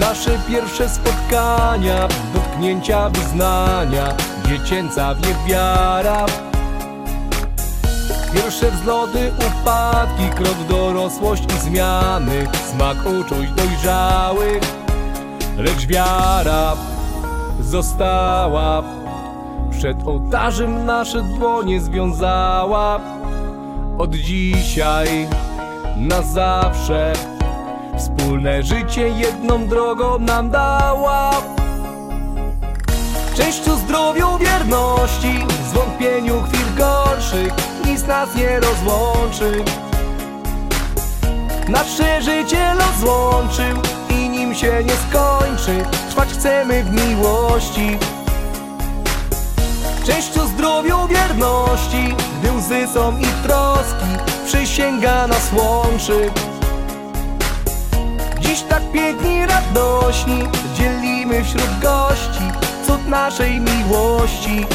nasze pierwsze spotkania Dotknięcia wyznania. Dziecięca niewiara Pierwsze wzloty, upadki Krok w dorosłość i zmiany. Smak uczuć dojrzałych Lecz wiara została. Przed ołtarzem nasze dłonie związała. Od dzisiaj na zawsze Wspólne życie jedną drogą nam dała. Szczęściu, zdrowiu, wierności Zwątpieniu chwil gorszych Nic nas nie rozłączy. Nasze życie los złączył I nim się nie skończy. Trwać chcemy w miłości. Szczęściu, zdrowiu, wierności Gdy łzy są i troski Przysięga nas łączy Dziś tak piękni, radośni Dzielimy wśród gości Cud naszej miłości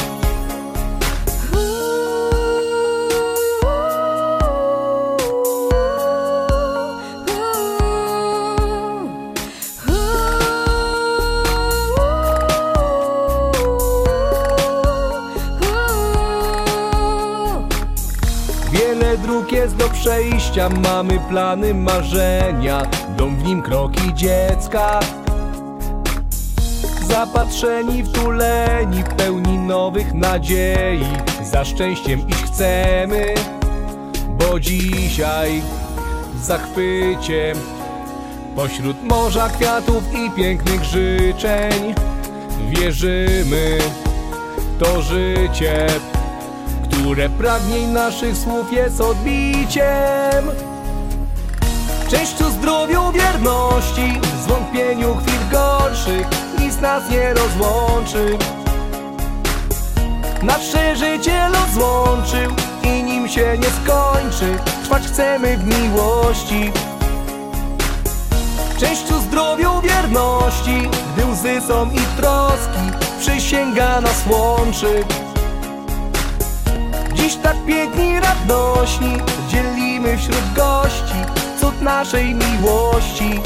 Wiele dróg jest do przejścia Mamy plany, marzenia. Dom w nim kroki dziecka. Zapatrzeni, wtuleni Pełni nowych nadziei. Za szczęściem iść chcemy Bo dzisiaj w zachwycie. Pośród morza kwiatów i pięknych życzeń Wierzymy to życie które pragnień naszych słów jest odbiciem. Szczęściu, zdrowiu, wierności Zwątpieniu chwil gorszych Nic nas nie rozłączy. Nasze życie los złączył I nim się nie skończy. Trwać chcemy w miłości. Szczęściu, zdrowiu, wierności Gdy łzy są i troski Przysięga nas łączy Dziś tak piękni, radośni Dzielimy wśród gości Cud naszej miłości